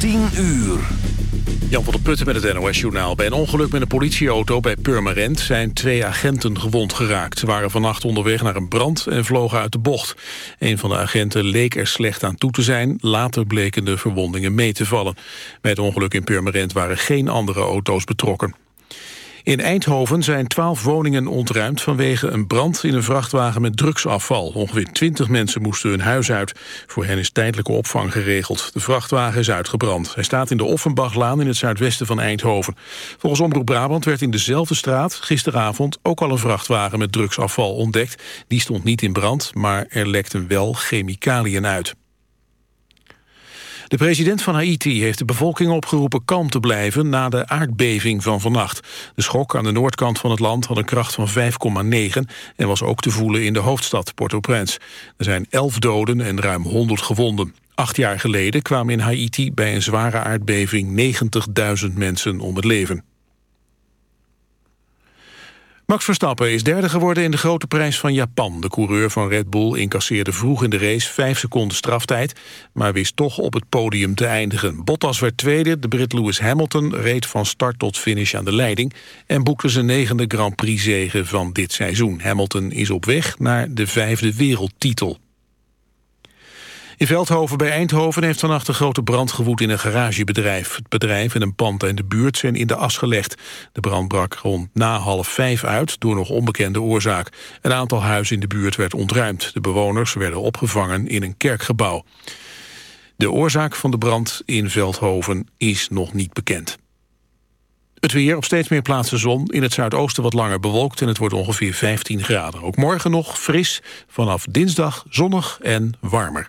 10 uur. Jan van der Putten met het NOS-journaal. Bij een ongeluk met een politieauto bij Purmerend zijn twee agenten gewond geraakt. Ze waren vannacht onderweg naar een brand en vlogen uit de bocht. Een van de agenten leek er slecht aan toe te zijn. Later bleken de verwondingen mee te vallen. Bij het ongeluk in Purmerend waren geen andere auto's betrokken. In Eindhoven zijn twaalf woningen ontruimd vanwege een brand in een vrachtwagen met drugsafval. Ongeveer twintig mensen moesten hun huis uit. Voor hen is tijdelijke opvang geregeld. De vrachtwagen is uitgebrand. Hij staat in de Offenbachlaan in het zuidwesten van Eindhoven. Volgens Omroep Brabant werd in dezelfde straat gisteravond ook al een vrachtwagen met drugsafval ontdekt. Die stond niet in brand, maar er lekten wel chemicaliën uit. De president van Haiti heeft de bevolking opgeroepen kalm te blijven na de aardbeving van vannacht. De schok aan de noordkant van het land had een kracht van 5,9 en was ook te voelen in de hoofdstad Port-au-Prince. Er zijn 11 doden en ruim 100 gewonden. Acht jaar geleden kwamen in Haiti bij een zware aardbeving 90.000 mensen om het leven. Max Verstappen is derde geworden in de grote prijs van Japan. De coureur van Red Bull incasseerde vroeg in de race vijf seconden straftijd... maar wist toch op het podium te eindigen. Bottas werd tweede, de Brit Lewis Hamilton reed van start tot finish aan de leiding... en boekte zijn negende Grand Prix-zege van dit seizoen. Hamilton is op weg naar de vijfde wereldtitel. In Veldhoven bij Eindhoven heeft vannacht een grote brand gewoed in een garagebedrijf. Het bedrijf en een pand in de buurt zijn in de as gelegd. De brand brak rond na half vijf uit door nog onbekende oorzaak. Een aantal huizen in de buurt werd ontruimd. De bewoners werden opgevangen in een kerkgebouw. De oorzaak van de brand in Veldhoven is nog niet bekend. Het weer op steeds meer plaatsen zon. In het zuidoosten wat langer bewolkt en het wordt ongeveer 15 graden. Ook morgen nog fris, vanaf dinsdag zonnig en warmer.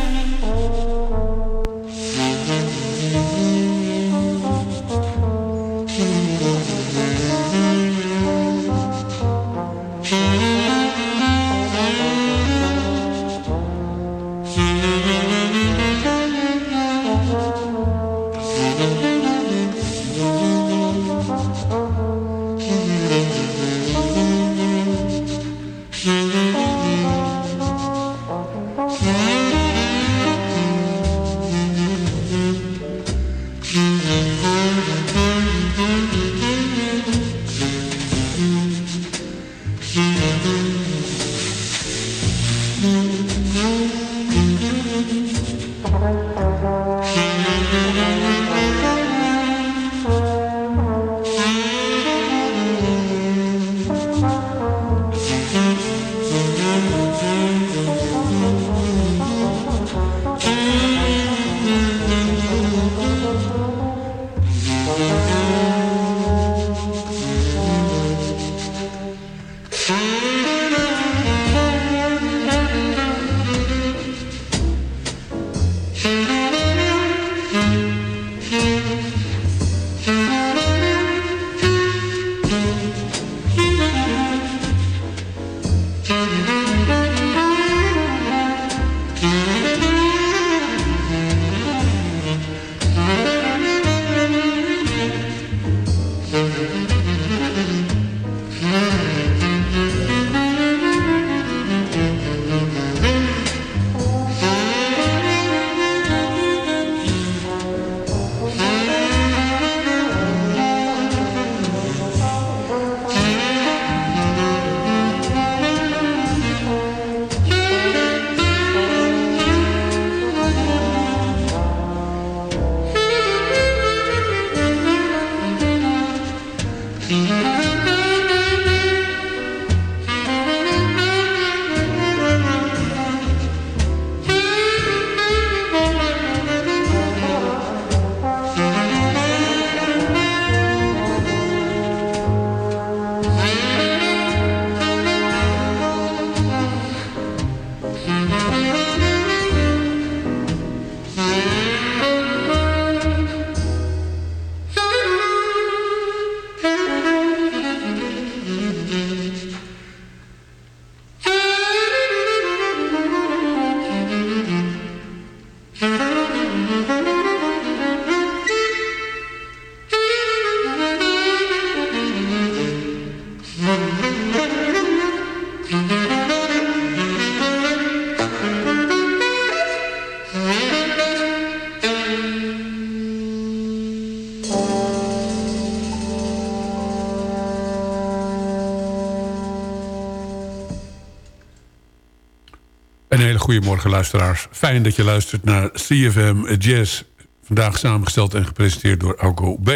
Goedemorgen luisteraars. Fijn dat je luistert naar CFM Jazz. Vandaag samengesteld en gepresenteerd door Alco B.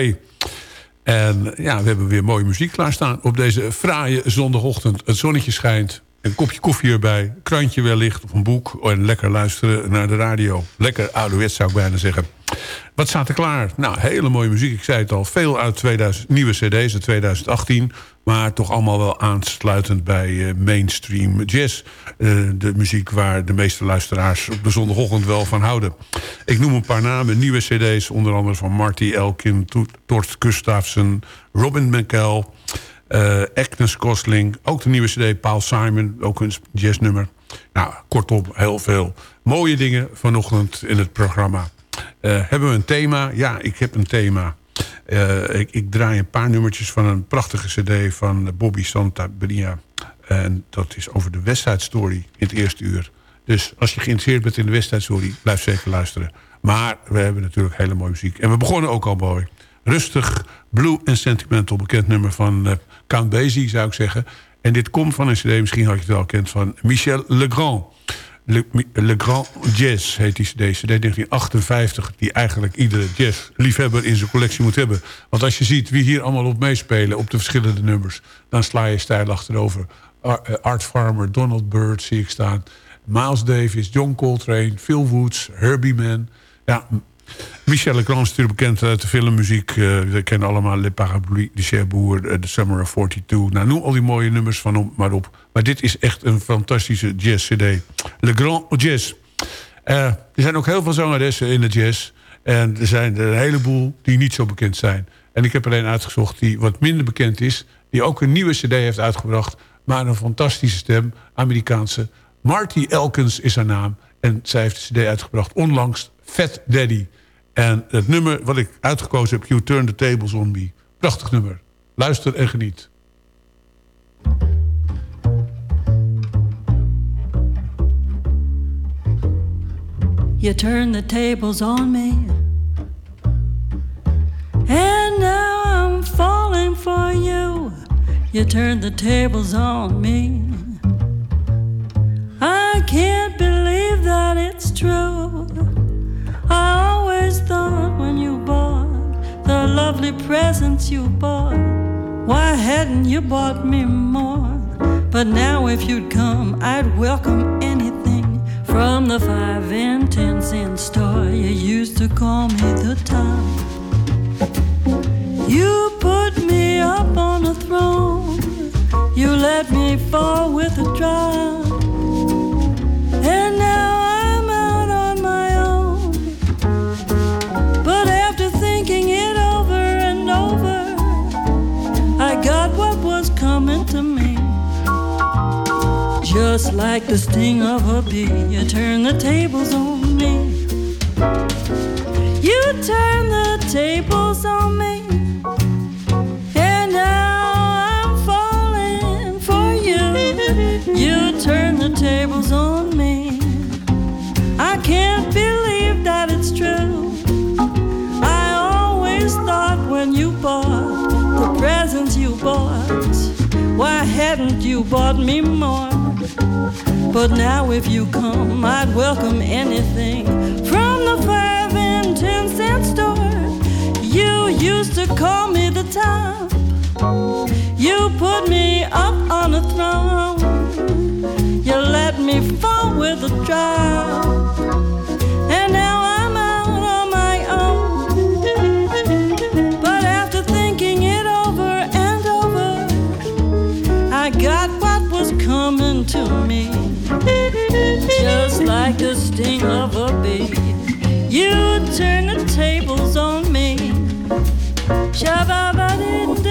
En ja, we hebben weer mooie muziek klaarstaan op deze fraaie zondagochtend. Het zonnetje schijnt, een kopje koffie erbij, krantje wellicht of een boek... en lekker luisteren naar de radio. Lekker ouderwets zou ik bijna zeggen. Wat staat er klaar? Nou, hele mooie muziek. Ik zei het al, veel uit 2000, nieuwe cd's uit 2018... maar toch allemaal wel aansluitend bij uh, mainstream jazz. Uh, de muziek waar de meeste luisteraars op de zondagochtend wel van houden. Ik noem een paar namen, nieuwe cd's... onder andere van Marty Elkin, Tort Gustafsson, Robin McKell... Uh, Agnes Kostling, ook de nieuwe cd Paul Simon, ook een jazznummer. Nou, kortom, heel veel mooie dingen vanochtend in het programma. Uh, hebben we een thema? Ja, ik heb een thema. Uh, ik, ik, draai een paar nummertjes van een prachtige cd van Bobby Santa Maria. En dat is over de Westside Story in het eerste uur. Dus als je geïnteresseerd bent in de Westside Story, blijf zeker luisteren. Maar we hebben natuurlijk hele mooie muziek. En we begonnen ook al mooi. Rustig, blue en sentimental, bekend nummer van uh, Count Basie, zou ik zeggen. En dit komt van een cd, misschien had je het wel kent, van Michel Legrand. Le, Le Grand Jazz heet die CD. CD 1958, die eigenlijk iedere jazzliefhebber in zijn collectie moet hebben. Want als je ziet wie hier allemaal op meespelen, op de verschillende nummers... dan sla je stijl achterover. Eh, Art Farmer, Donald Byrd zie ik staan. Miles Davis, John Coltrane, Phil Woods, Herbie Mann. Ja, Michel Legrand is natuurlijk bekend uit de filmmuziek. Uh, we kennen allemaal Le Parapluie de Cherbourg, The Summer of 42. Nou, noem al die mooie nummers van om maar op. Maar dit is echt een fantastische jazz-cd. Le Grand Jazz. Uh, er zijn ook heel veel zangeressen in de jazz. En er zijn er een heleboel die niet zo bekend zijn. En ik heb er een uitgezocht die wat minder bekend is. Die ook een nieuwe cd heeft uitgebracht. Maar een fantastische stem, Amerikaanse. Marty Elkins is haar naam. En zij heeft de cd uitgebracht onlangs, Fat Daddy. En het nummer wat ik uitgekozen heb, You Turn the Tables on Me. Prachtig nummer. Luister en geniet. You turn the tables on me And now I'm falling for you You turn the tables on me I can't believe that it's true I always thought when you bought the lovely presents you bought, why hadn't you bought me more? But now if you'd come, I'd welcome anything from the five and ten cent store you used to call me the top. You put me up on a throne, you let me fall with a drop, and now Just like the sting of a bee, you turn the tables on me. You turn the tables on me. And now I'm falling for you. You turn the tables on me. I can't believe that it's true. I always thought when you bought the presents you bought, hadn't you bought me more? But now if you come, I'd welcome anything from the five and ten cent store. You used to call me the top. You put me up on a throne. You let me fall with a drop. To me just like the sting of a bee. You turn the tables on me. Shabba-ba-dee-doo-ba-doo.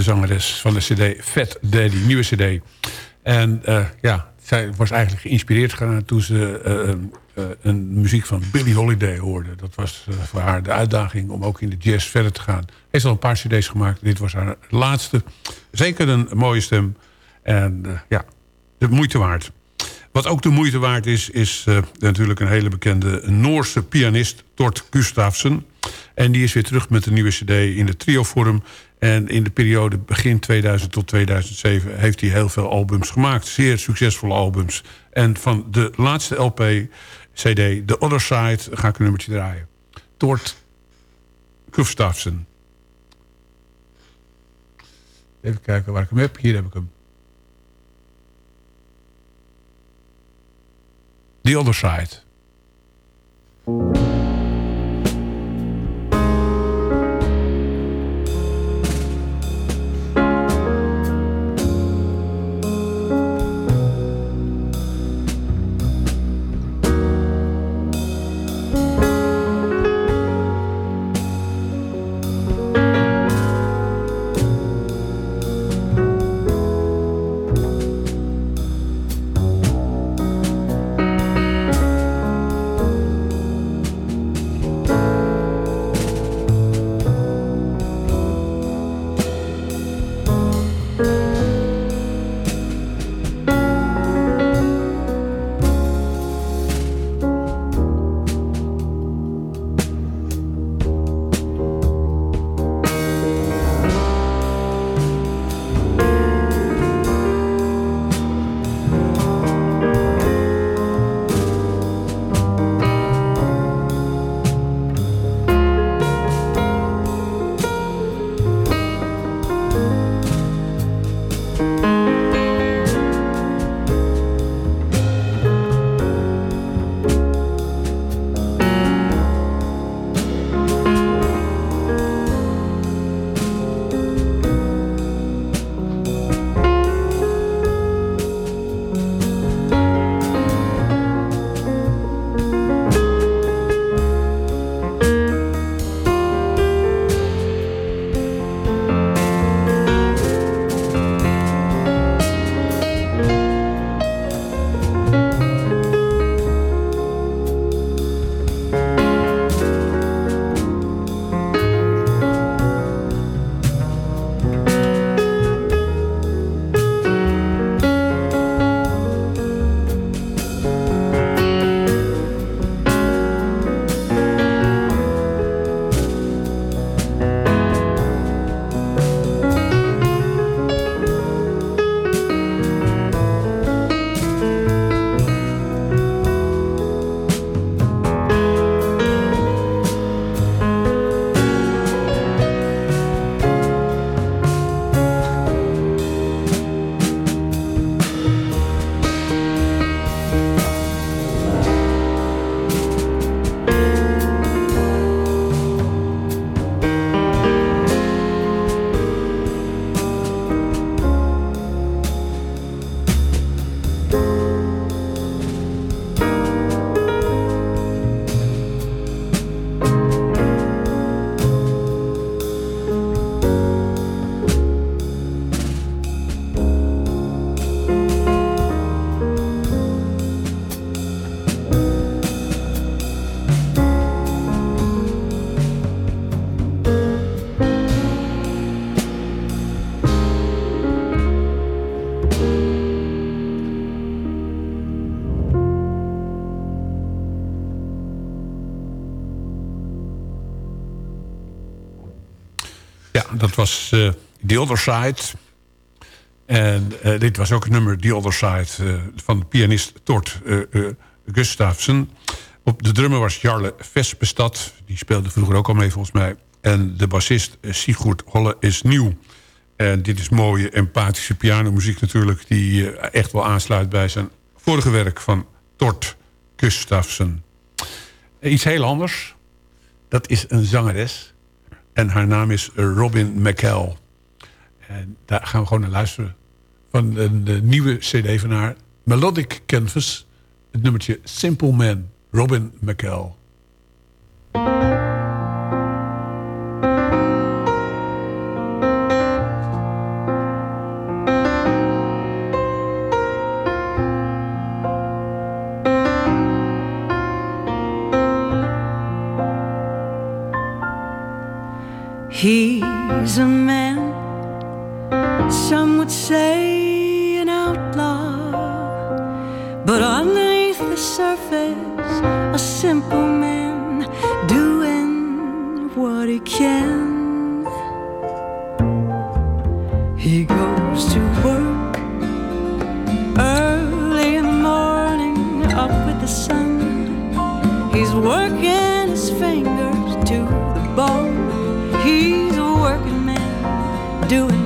De zangeres van de cd Fat Daddy, nieuwe cd. En eh, ja, zij was eigenlijk geïnspireerd gaan toen ze eh, eh, een muziek van Billie Holiday hoorde. Dat was voor haar de uitdaging om ook in de jazz verder te gaan. Heeft al een paar cd's gemaakt. Dit was haar laatste. Zeker een mooie stem. En ja, de moeite waard. Wat ook de moeite waard is, is natuurlijk een hele bekende Noorse pianist, Tort Gustafsson. En die is weer terug met een nieuwe cd in de trio-vorm. En in de periode begin 2000 tot 2007 heeft hij heel veel albums gemaakt. Zeer succesvolle albums. En van de laatste LP, cd, The Other Side, ga ik een nummertje draaien. Tort Gustafsson. Even kijken waar ik hem heb. Hier heb ik hem. The Other Side. dat was eh, The Other Side. En eh, dit was ook het nummer The Other Side eh, van de pianist Tort Gustafsson. Op de drummer was Jarle Vespestad. Die speelde vroeger ook al mee volgens mij. En de bassist Sigurd Holle is nieuw. En dit is mooie empathische pianomuziek natuurlijk... die echt wel aansluit bij zijn vorige werk van Tort Gustafsson. Iets heel anders. Dat is een zangeres en haar naam is Robin McKell. En daar gaan we gewoon naar luisteren. Van een nieuwe cd van haar. Melodic Canvas. Het nummertje Simple Man. Robin McKell. He's working his fingers to the bone. He's a working man doing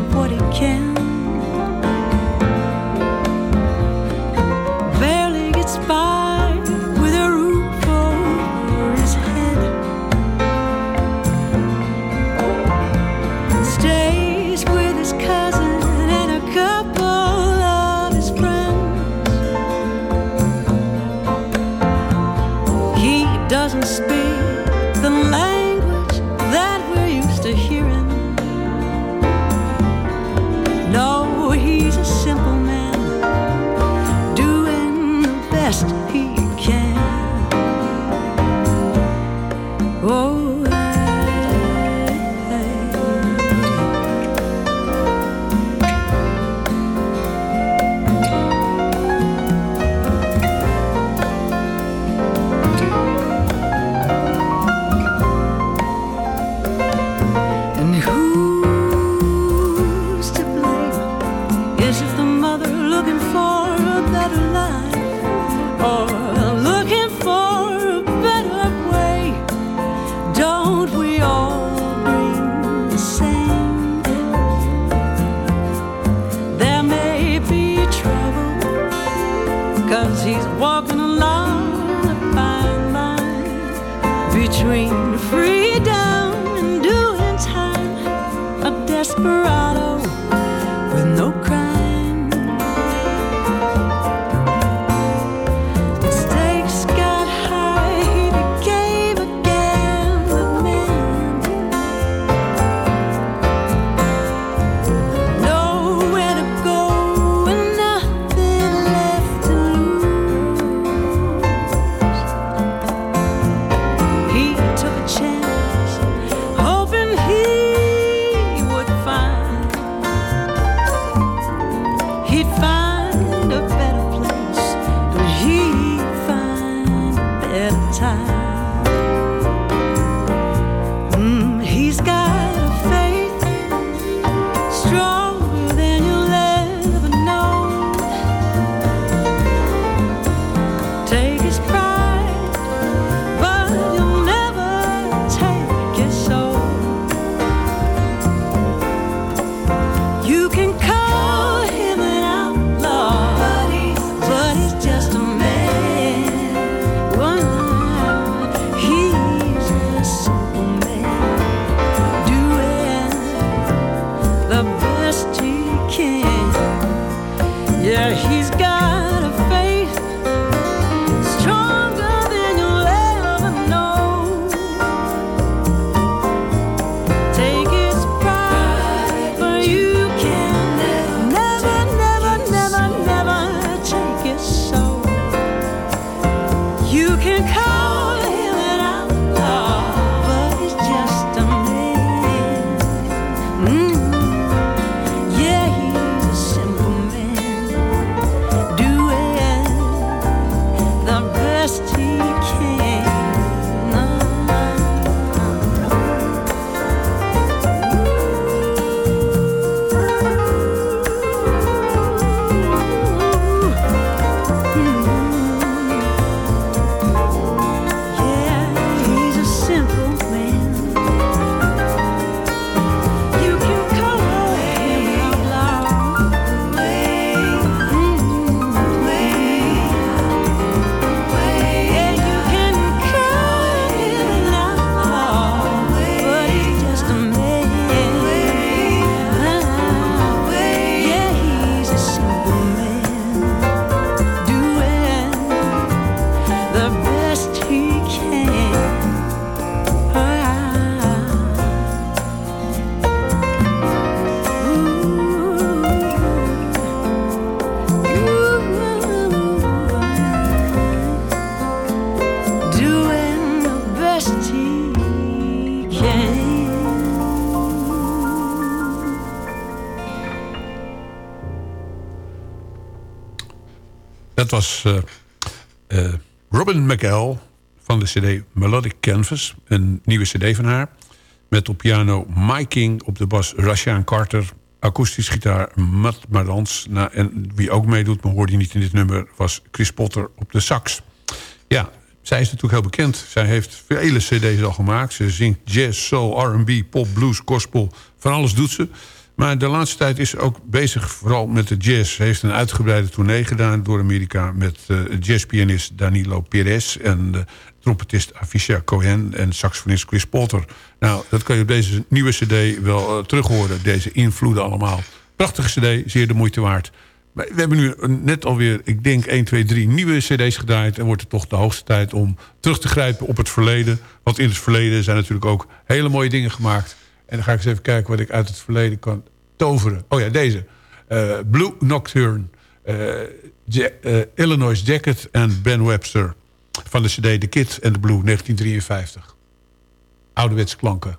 eh, Robin McEl van de cd Melodic Canvas. Een nieuwe cd van haar. Met op piano Mike King, op de bas Rashaan Carter... akoestisch gitaar Matt Marans. Nou, en wie ook meedoet, maar hoorde je niet in dit nummer... was Chris Potter op de sax. Ja, zij is natuurlijk heel bekend. Zij heeft vele cd's al gemaakt. Ze zingt jazz, soul, R&B, pop, blues, gospel. Van alles doet ze. Maar de laatste tijd is ook bezig vooral met de jazz. Ze heeft een uitgebreide tournee gedaan door Amerika... met uh, jazzpianist Danilo Perez en de trompetist Avisha Cohen... en saxofonist Chris Potter. Nou, dat kan je op deze nieuwe cd wel uh, terug horen. Deze invloeden allemaal. Prachtige cd, zeer de moeite waard. Maar we hebben nu net alweer, ik denk 1, 2, 3 nieuwe cd's gedraaid... en wordt het toch de hoogste tijd om terug te grijpen op het verleden. Want in het verleden zijn natuurlijk ook hele mooie dingen gemaakt... En dan ga ik eens even kijken wat ik uit het verleden kan toveren. Oh ja, deze. Uh, Blue Nocturne. Ja, uh, Illinois Jacket en Ben Webster. Van de cd The Kid and the Blue, 1953. Ouderwetse klanken.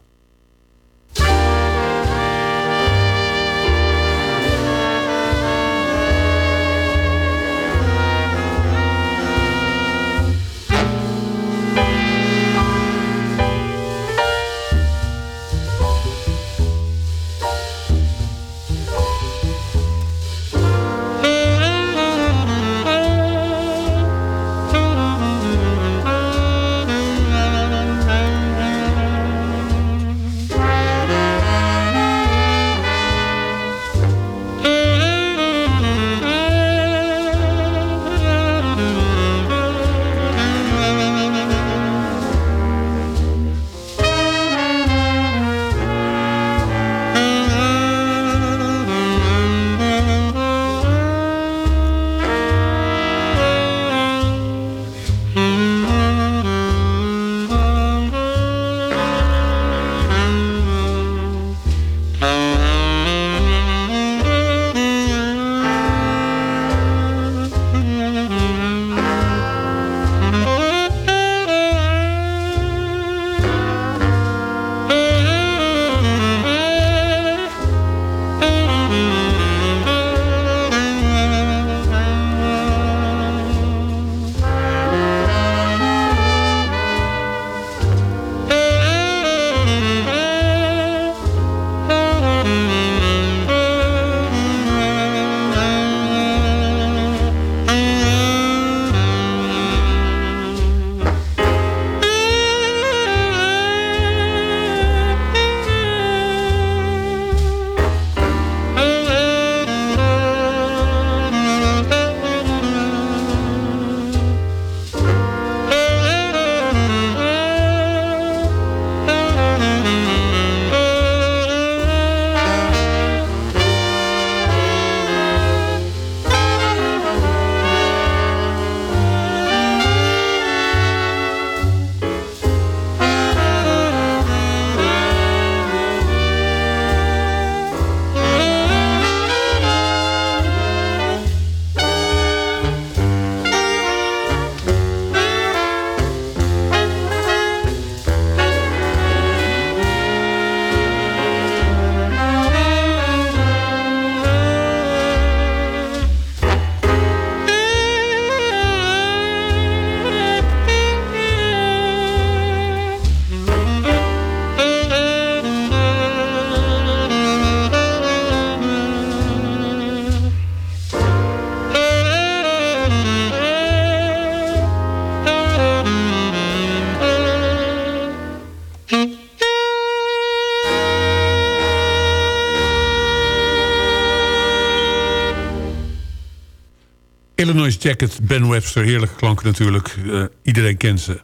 Illinois Jacket, Ben Webster, heerlijke klanken natuurlijk. Uh, iedereen kent ze.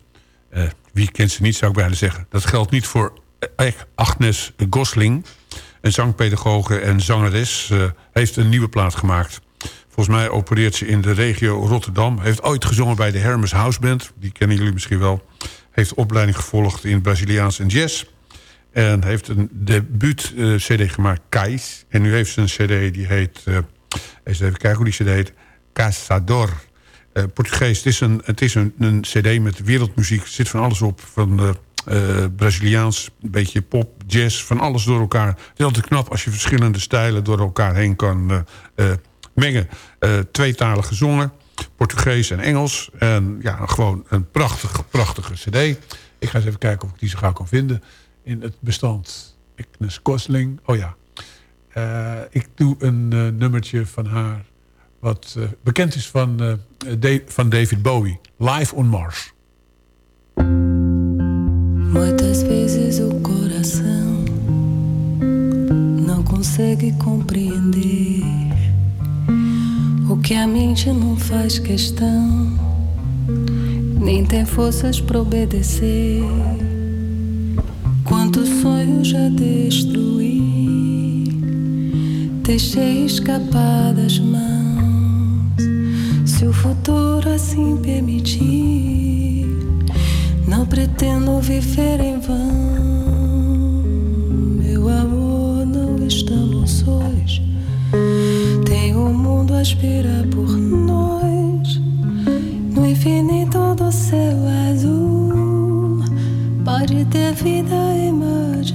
Uh, wie kent ze niet, zou ik bijna zeggen. Dat geldt niet voor Agnes Gosling. Een zangpedagoge en zangeres. Uh, heeft een nieuwe plaat gemaakt. Volgens mij opereert ze in de regio Rotterdam. Heeft ooit gezongen bij de Hermes House Band. Die kennen jullie misschien wel. Heeft opleiding gevolgd in Braziliaans en jazz. En heeft een debuut-cd gemaakt, Kais. En nu heeft ze een cd die heet... eens even kijken hoe die cd heet... Caçador. Uh, Portugees, het is, een, het is een, een cd met wereldmuziek. Er zit van alles op. Van uh, Braziliaans, een beetje pop, jazz, van alles door elkaar. Het is altijd knap als je verschillende stijlen door elkaar heen kan mengen. tweetalig gezongen. Portugees en Engels. En ja, gewoon een prachtige, prachtige cd. Ik ga eens even kijken of ik die zo gauw kan vinden. In het bestand Agnes Kosling. Oh ja. Eh, ik doe een eh, nummertje van haar... wat eh, bekend is van, eh, van David Bowie. Live on Mars. Muitas vezes o coração não consegue compreender o que a mente não faz questão, nem tem forças para obedecer. Quantos sonhos já destruí, deixei escapar das mãos. Se o futuro assim permitir. Não pretendo viver em vão. Meu amor, não estamos sós. Tem o mundo a esperar por nós. No infinito do céu azul. Pode ter vida e morte,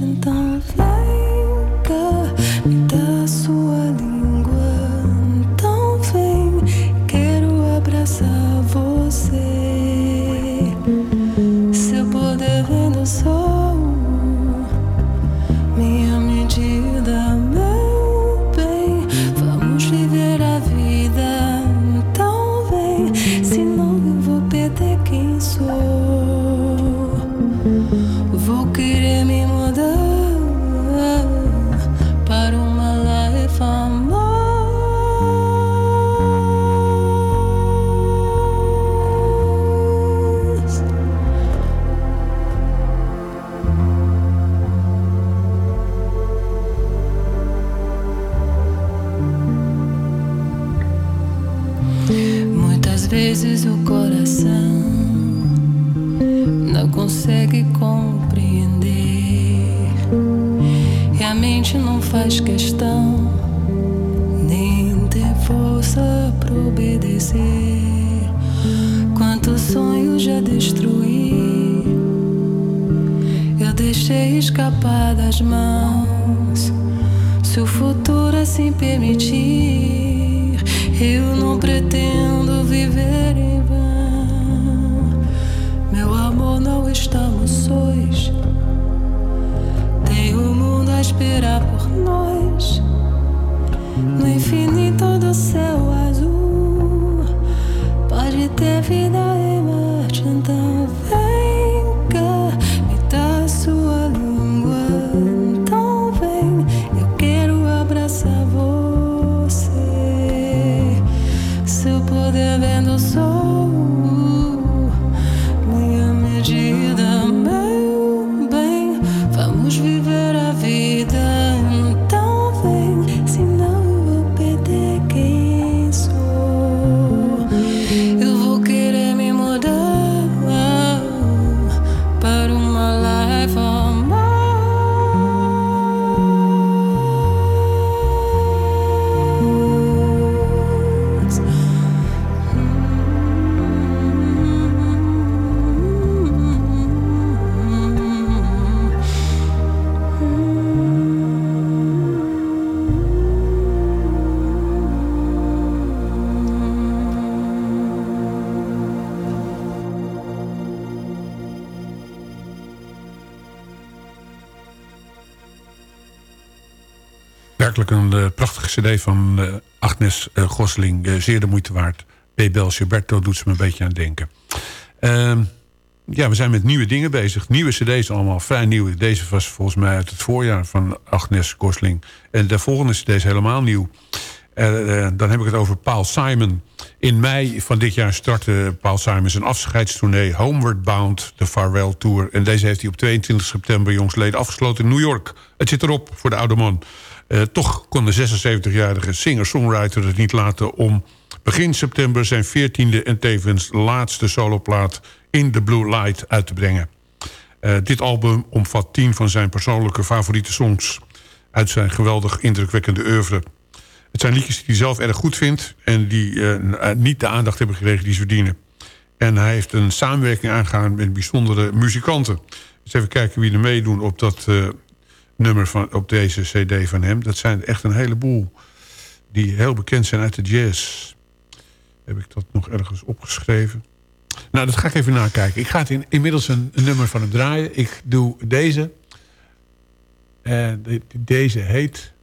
Werkelijk een eh, prachtige cd van eh, Agnes eh, Gosling. zeer de moeite waard. Bebel Gilberto doet ze me een beetje aan denken. Ehm, ja, we zijn met nieuwe dingen bezig. Nieuwe cd's allemaal, vrij nieuw. Deze was volgens mij uit het voorjaar van Agnes Gosling. En de volgende cd is helemaal nieuw. Dan heb ik het over Paul Simon. In mei van dit jaar startte Paul Simon zijn afscheidstournee... Homeward Bound, de Farewell Tour. En deze heeft hij op 22 september jongsleden afgesloten in New York. Het zit erop voor de oude man. Eh, toch kon de 76-jarige singer-songwriter het niet laten... om begin september zijn 14e en tevens laatste soloplaat... In the Blue Light uit te brengen. Eh, dit album omvat tien van zijn persoonlijke favoriete songs... uit zijn geweldig indrukwekkende oeuvre. Het zijn liedjes die hij zelf erg goed vindt... en die eh, niet de aandacht hebben gekregen die ze verdienen. En hij heeft een samenwerking aangegaan met bijzondere muzikanten. Dus even kijken wie er meedoen op dat nummer van, op deze cd van hem. Dat zijn echt een heleboel die heel bekend zijn uit de jazz. Heb ik dat nog ergens opgeschreven? Nou, dat ga ik even nakijken. Ik ga het in, inmiddels een, nummer van hem draaien. Ik doe deze. En de- deze heet...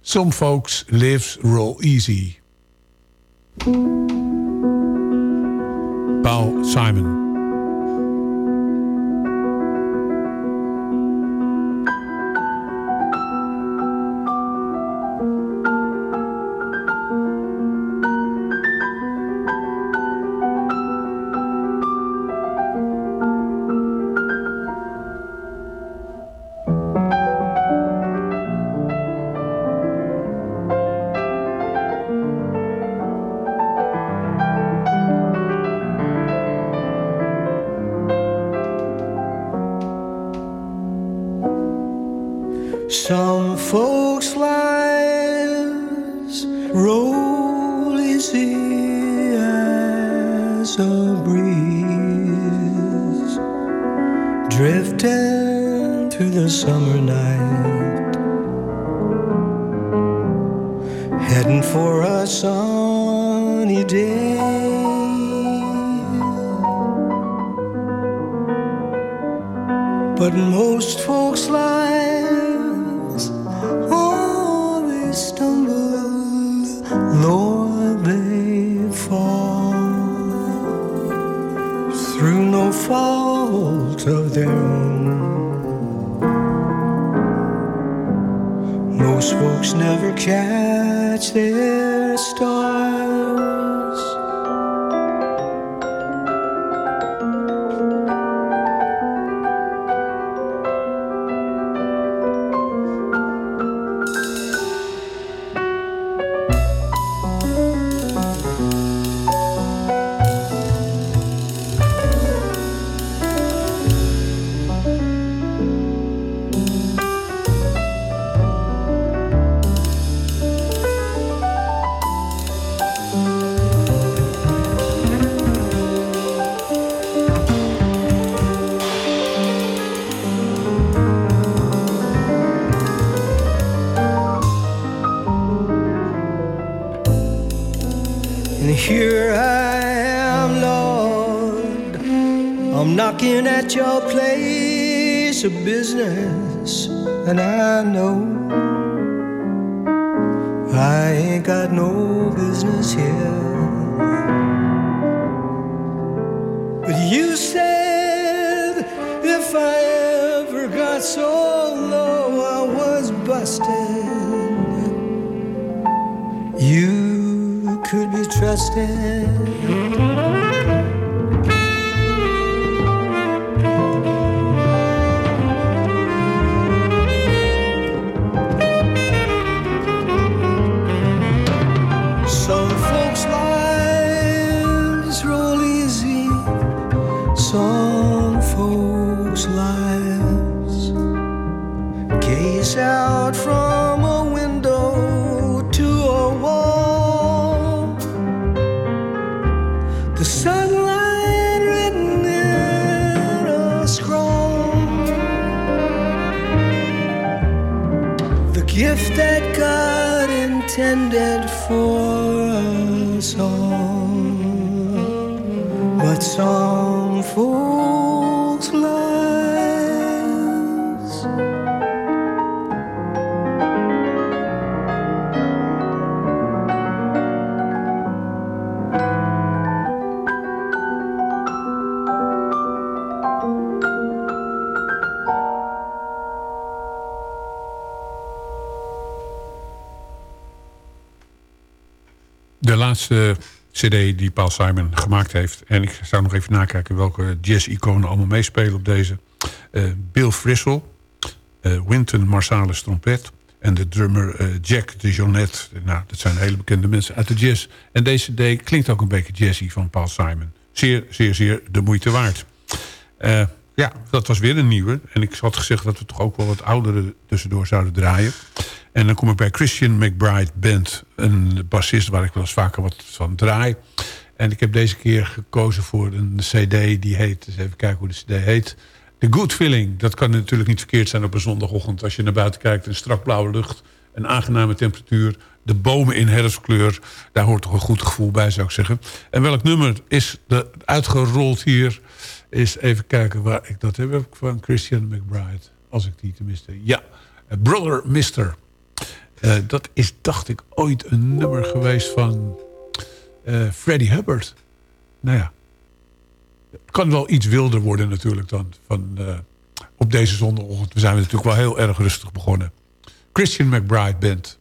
Some Folks Lives Roll Easy. Paul Simon. Business, and I know De laatste cd die Paul Simon gemaakt heeft. En ik zou nog even nakijken welke jazz-iconen allemaal meespelen op deze. Eh, Bill Frisell, eh, Wynton Marsalis trompet... en de drummer eh, Jack de Jonette. Nou, dat zijn hele bekende mensen uit de jazz. En deze cd klinkt ook een beetje jazzy van Paul Simon. Zeer, zeer, zeer de moeite waard. Ja, dat was weer een nieuwe. En ik had gezegd dat we toch ook wel wat oudere tussendoor zouden draaien. En dan kom ik bij Christian McBride Band. Een bassist waar ik wel eens vaker wat van draai. En ik heb deze keer gekozen voor een cd die heet... eens even kijken hoe de cd heet... The Good Feeling. Dat kan natuurlijk niet verkeerd zijn op een zondagochtend... als je naar buiten kijkt en strak blauwe lucht... Een aangename temperatuur. De bomen in herfstkleur. Daar hoort toch een goed gevoel bij, zou ik zeggen. En welk nummer is de, uitgerold hier? Is even kijken waar ik dat heb. Van Christian McBride. Als ik die tenminste... Ja, Brother Mister. Uh, dat is, dacht ik, ooit een nummer geweest van uh, Freddie Hubbard. Nou ja, het kan wel iets wilder worden natuurlijk dan van, uh, op deze zondagochtend. We zijn natuurlijk wel heel erg rustig begonnen. Christian McBride Band.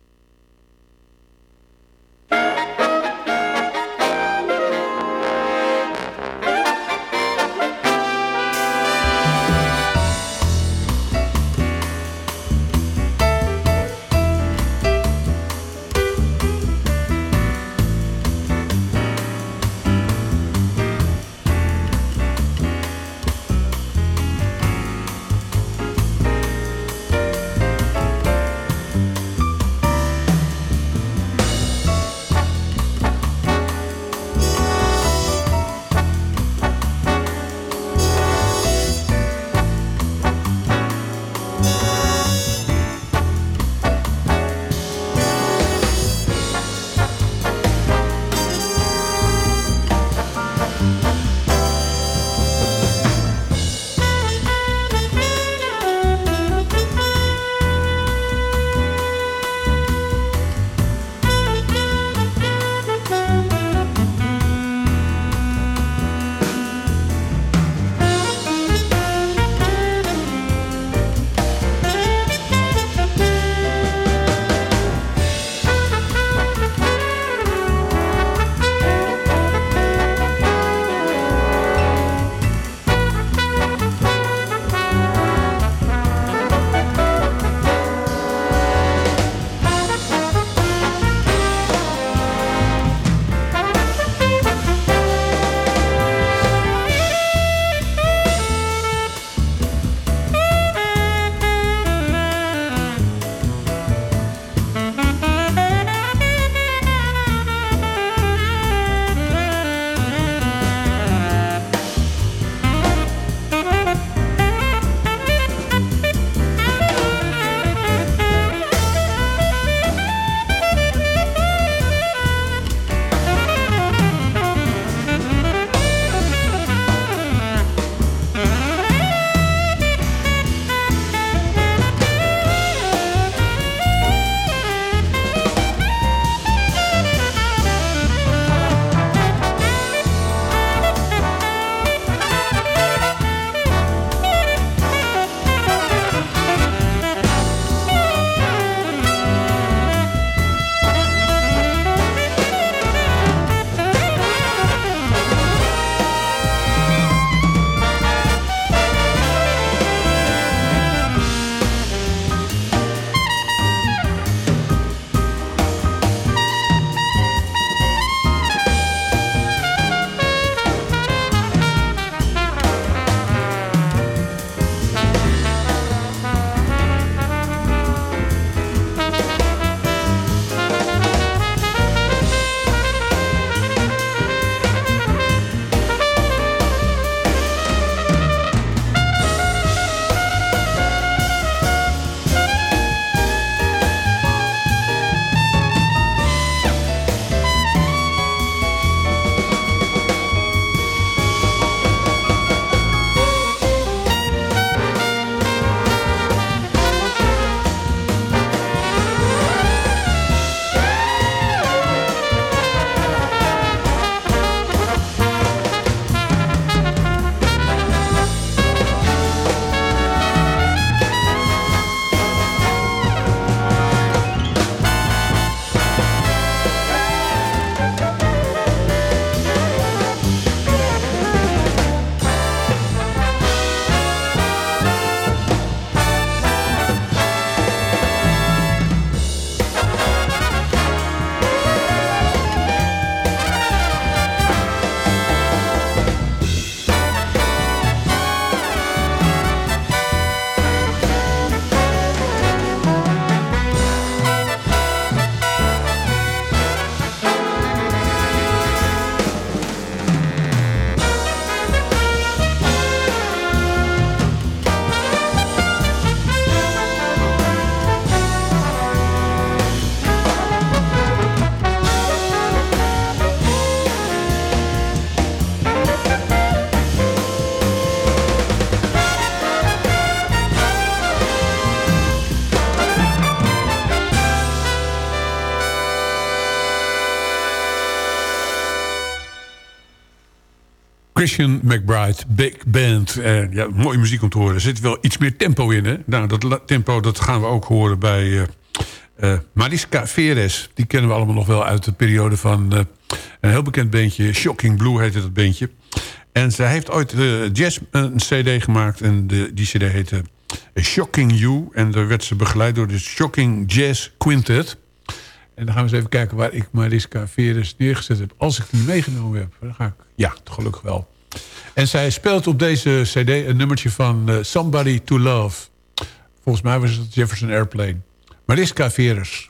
Christian McBride, Big Band. Eh, ja, mooie muziek om te horen. Er zit wel iets meer tempo in. Hè? Nou, dat tempo dat gaan we ook horen bij eh, Mariska Veres. Die kennen we allemaal nog wel uit de periode van eh, een heel bekend bandje. Shocking Blue heette dat bandje. En zij heeft ooit eh, jazz een cd gemaakt. En de, die cd heette Shocking You. En daar werd ze begeleid door de Shocking Jazz Quintet. En dan gaan we eens even kijken waar ik Mariska Veres neergezet heb. Als ik die meegenomen heb, dan ga ik... Ja, gelukkig wel. En zij speelt op deze cd een nummertje van eh, Somebody to Love. Volgens mij was het Jefferson Airplane. Mariska Veres.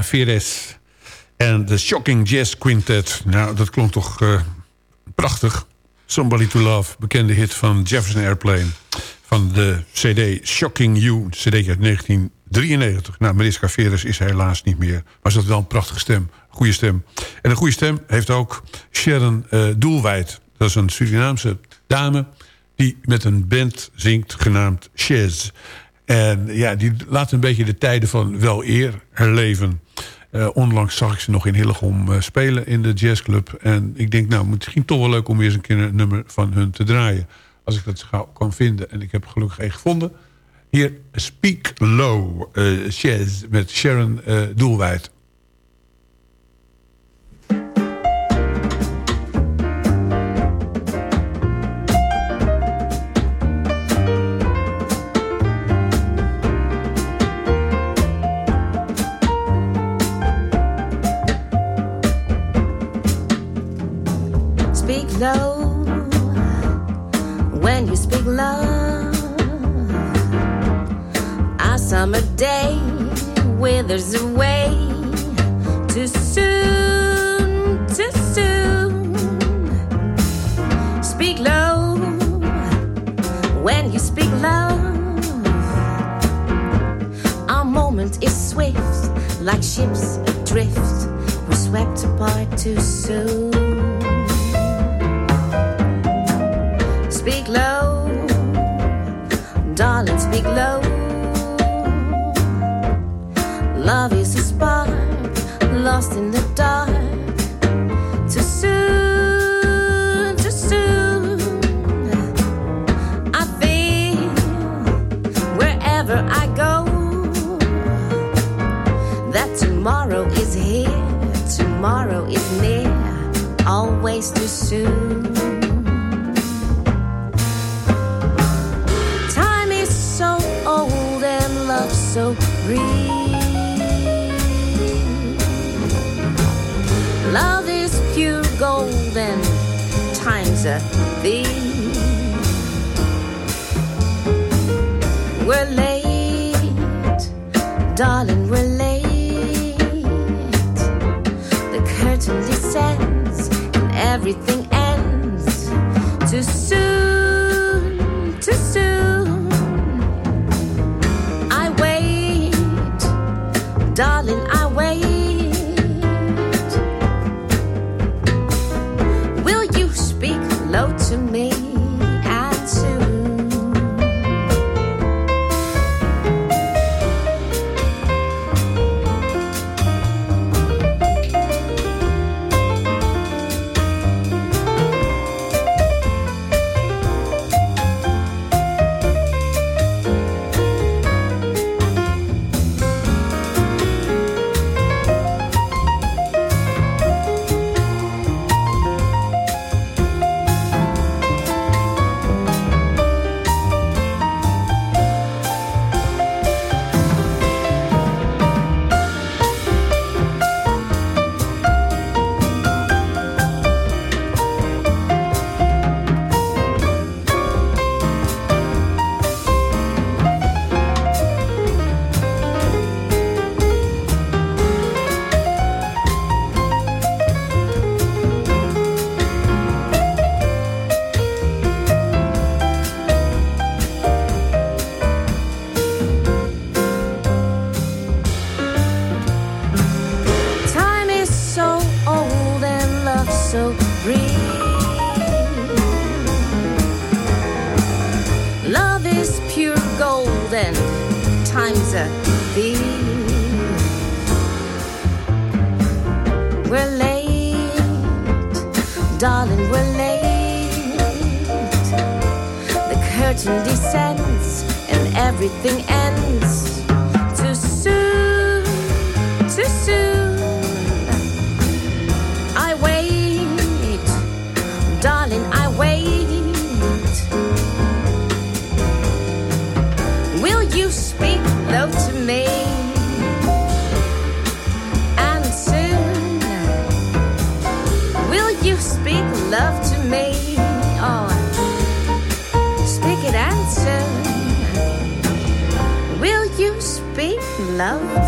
Veres en de Shocking Jazz Quintet. Nou, dat klonk toch eh, prachtig. Somebody to Love, bekende hit van Jefferson Airplane. Van de cd Shocking You, cd uit 1993. Nou, Mariska Veres is helaas niet meer. Maar ze had wel een prachtige stem, goede stem. En een goede stem heeft ook Sharon eh Doelwijd. Dat is een Surinaamse dame die met een band zingt genaamd Chaz. En ja, die laat een beetje de tijden van wel eer herleven. Eh, onlangs zag ik ze nog in Hillegom eh, spelen in de jazzclub. En ik denk, nou, misschien toch wel leuk om weer eens een keer een nummer van hun te draaien. Als ik dat gauw kan vinden. En ik heb gelukkig één gevonden. Hier, Speak Low, eh jazz met Sharon Doelwijd.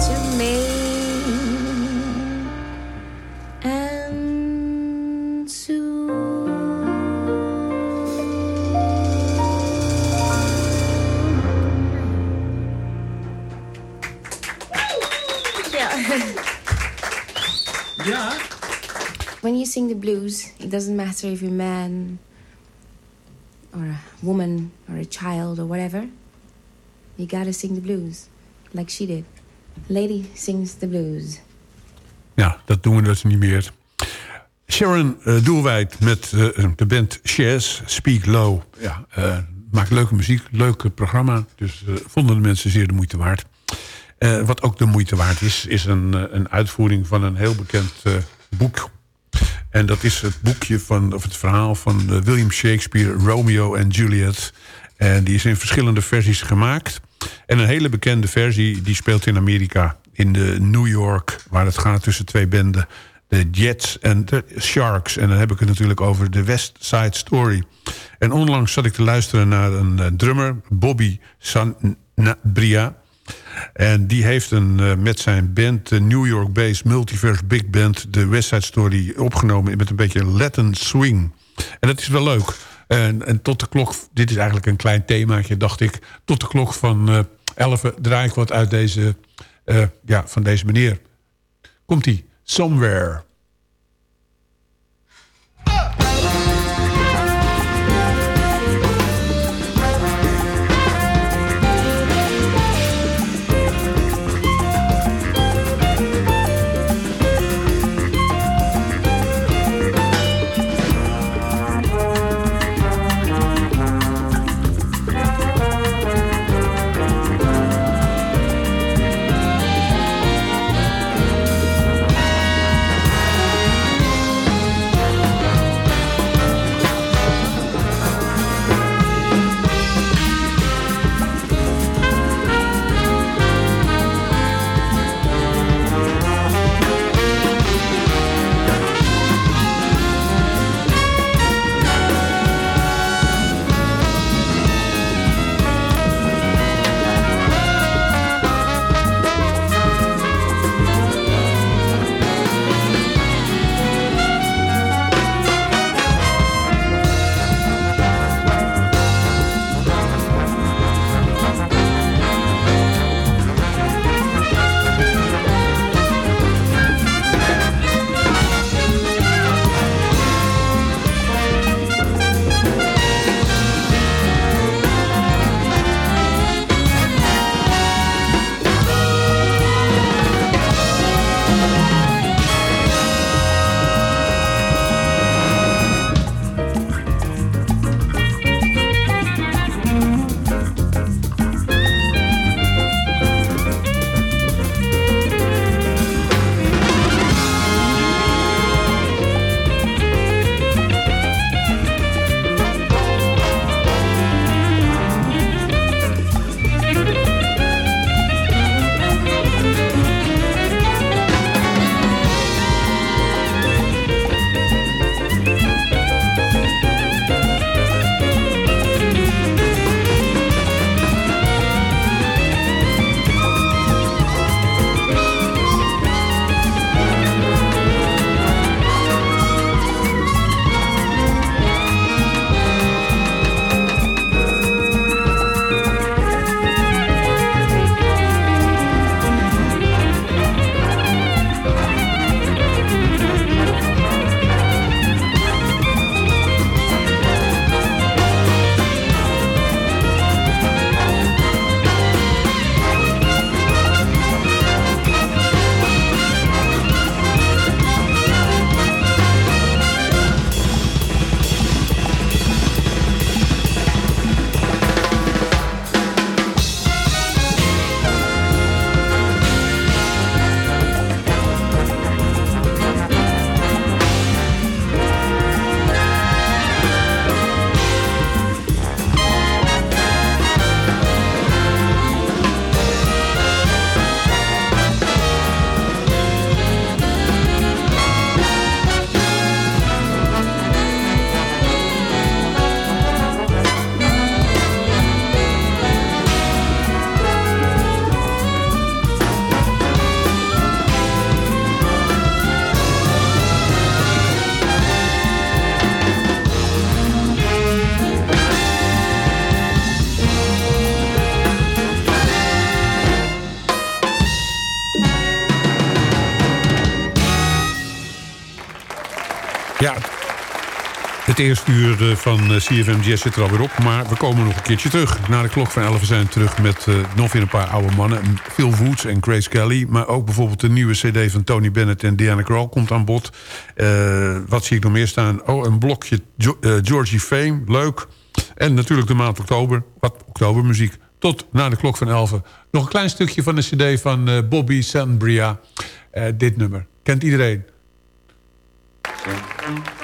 To me? And soon. Yeah. When you sing the blues, it doesn't matter if you're a man or a woman or a child or whatever. You gotta sing the blues, like she did. Lady sings the blues. Ja, dat doen we dus niet meer. Sharon uh, Doelwijd met uh, de band Shares, Speak Low. Ja, uh, maakt leuke muziek, leuk programma. Dus vonden de mensen zeer de moeite waard. wat ook de moeite waard is, is een, een uitvoering van een heel bekend boek. En dat is het boekje van, of het verhaal van William Shakespeare, Romeo en Juliet. En die is in verschillende versies gemaakt. En een hele bekende versie, die speelt in Amerika. In de New York, waar het gaat tussen twee benden. de Jets en de Sharks. En dan heb ik het natuurlijk over de West Side Story. En onlangs zat ik te luisteren naar een uh, drummer, Bobby Sanabria. En die heeft een, uh, met zijn band, de New York-based Multiverse Big Band... de West Side Story opgenomen met een beetje Latin swing. En dat is wel leuk. En, en tot de klok, dit is eigenlijk een klein themaatje, dacht ik... tot de klok van uh, 11 draai ik wat uit deze, ja, van deze meneer. Komt-ie. Somewhere. Ja, het eerste uur van CFM Jazz zit er alweer op. Maar we komen nog een keertje terug. Na de klok van 11 zijn we terug met uh, nog weer een paar oude mannen. Phil Woods en Grace Kelly. Maar ook bijvoorbeeld de nieuwe cd van Tony Bennett en Diana Krall komt aan bod. Wat zie ik nog meer staan? Oh, een blokje Georgie Fame. Leuk. En natuurlijk de maand oktober. Wat oktobermuziek. Tot na de klok van 11. Nog een klein stukje van de cd van Bobby Sanbria. dit nummer. Kent iedereen. Tot